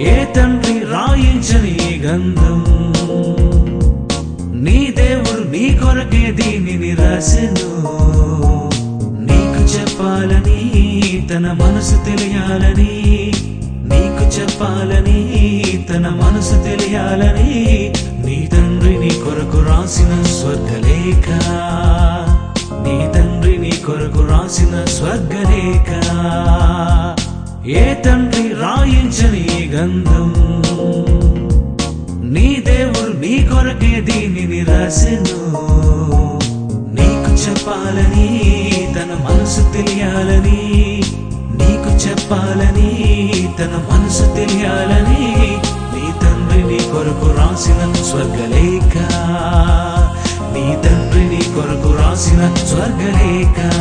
ఏ తండ్రి రాయించని గంధం? నీ దేవుడు నీ కొరకే దీనిని రాసెను. నీకు చెప్పాలని తన మనసు తెలియాలని నీకు చెప్పాలని తన మనసు తెలియాలని నీ తండ్రి నీ కొరకు రాసిన స్వర్గలేఖ. నీ తండ్రి నీ కొరకు రాసిన స్వర్గలేఖ. ఏ తండ్రి రా గ్రంథం. నీ దేవుడు నీ కొరకే దీనిని రాసెను. నీకు చెప్పాలని తన మనసు తెలియాలని నీకు చెప్పాలని తన మనసు తెలియాలని నీ తండ్రి నీ కొరకు రాసిన స్వర్గలేఖ. నీ తండ్రి నీ కొరకు రాసిన స్వర్గలేఖ.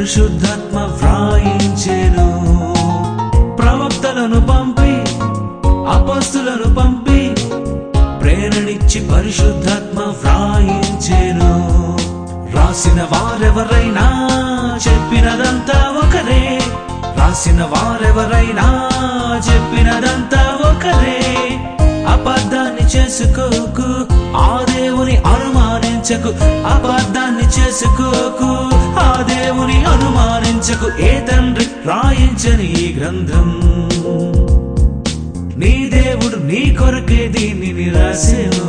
పరిశుద్ధాత్మ వ్రాయించేను. ప్రవక్తలను పంపి అపస్తులను పంపి ప్రేరణిచ్చి పరిశుద్ధాత్మ వ్రాయించేను. రాసిన వారెవరైనా చెప్పినదంతా ఒకరే రాసిన వారెవరైనా చెప్పినదంతా ఒకరే అబద్ధాన్ని చేసుకోకు ఆ దేవుని అనుమానించకు అబద్ధాన్ని చేసుకోకు. అనుమానించకు ఏ తండ్రి రాయించని ఈ గ్రంథం. నీ దేవుడు నీ కొరకే దీనిని రాసెను.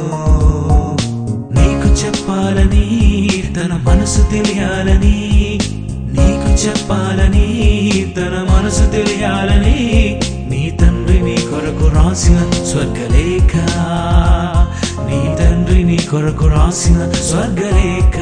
నీకు చెప్పాలని తన మనసు తెలియాలని నీకు చెప్పాలని తన మనసు తెలియాలని నీ తండ్రి నీ కొరకు రాసిన స్వర్గలేఖ. నీ తండ్రి నీ కొరకు రాసిన స్వర్గలేఖ.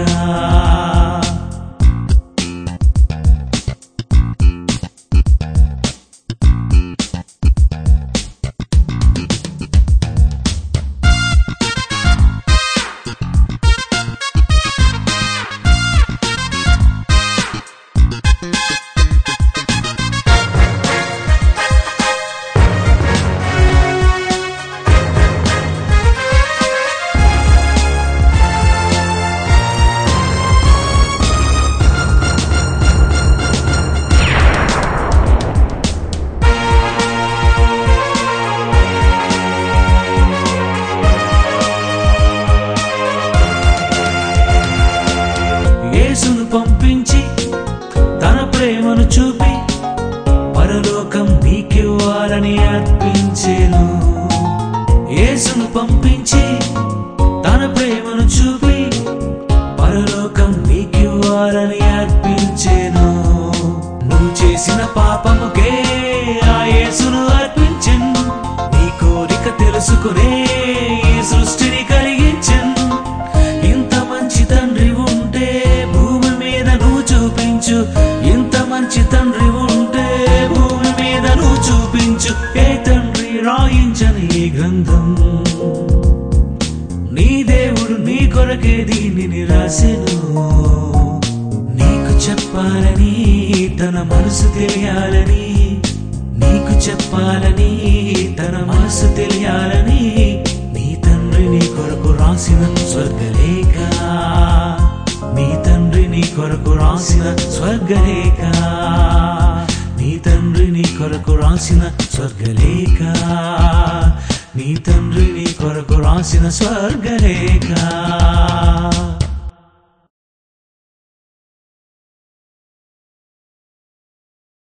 యేసును పంపించి తన ప్రేమను చూపి పరలోకం నీకివ్వాలని అర్పించేను. నువ్వు చేసిన పాపముకే ఆ యేసును అర్పించెను. నీ కోరిక తెలుసుకునే ఈ సృష్టిని కలిగించను. ఇంత మంచి తండ్రి ఉంటే భూమి మీద నువ్వు చూపించు. నీ గ్రంథం నీ దేవుడు నీ కొరకే దీనిని రాసెను. నీకు చెప్పాలని తన మనసు తెలియాలని నీకు చెప్పాలని తన మనసు తెలియాలని నీ తండ్రి నీ కొరకు రాసిన స్వర్గలేఖ. నీ తండ్రి నీ కొరకు రాసిన స్వర్గలేఖ. కొరకు రాసిన స్వర్గలేఖ. నీ తండ్రి నీ కొరకు రాసిన స్వర్గలేఖ.